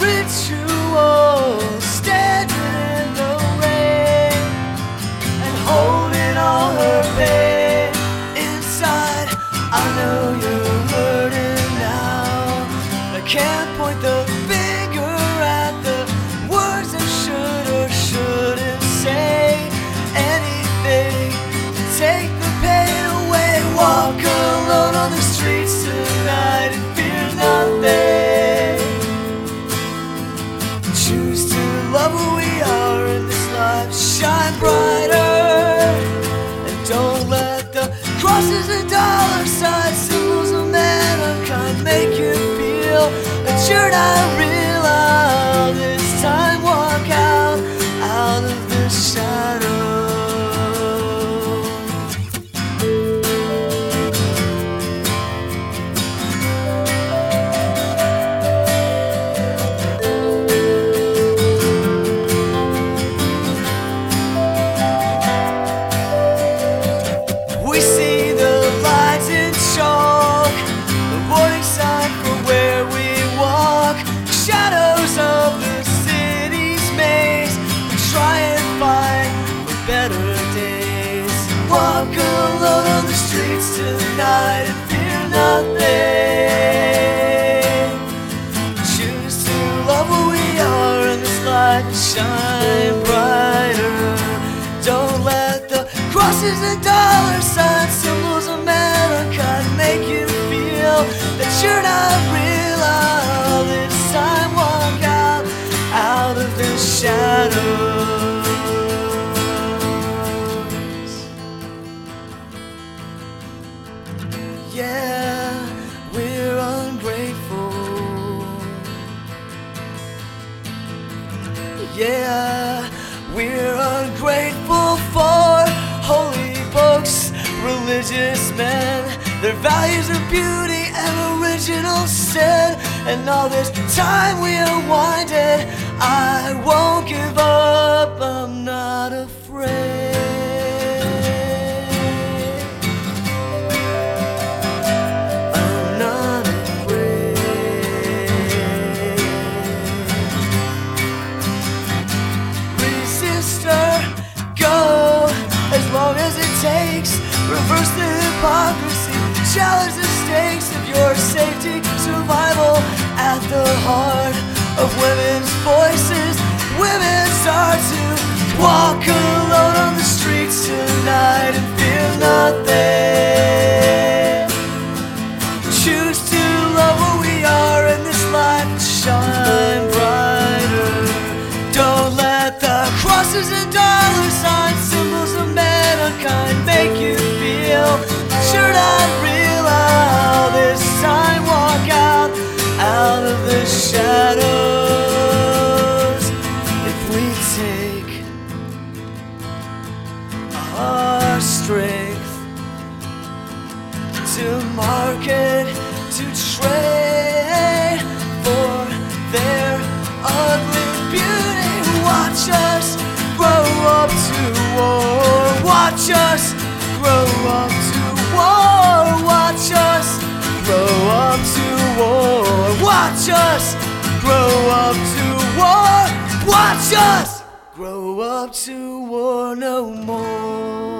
ritual, standing in the rain and holding all her pain inside. I know you're hurting now. I can't point the streets tonight and fear nothing. Choose to love who we are and this light shine brighter. Don't let the crosses and dollar signs, symbols of mankind make you feel that you're not real. All this time, walk out, out of the shadows. Yeah, we're ungrateful for holy books, religious men, their values of beauty and original sin. And all this time we are winded, I won't give up, hypocrisy, challenge the stakes of your safety, survival at the heart of women's voices. Women start to walk alone on the streets tonight and feel nothing. Choose to love who we are in this light and shine brighter. Don't let the crosses and dollar signs, that you're not real. This time, walk out, out of the shadows. If we take our strength to market, to trade for their ugly beauty. Watch us grow up to war. Watch us grow up Watch us grow up to war. Watch us grow up to war no more.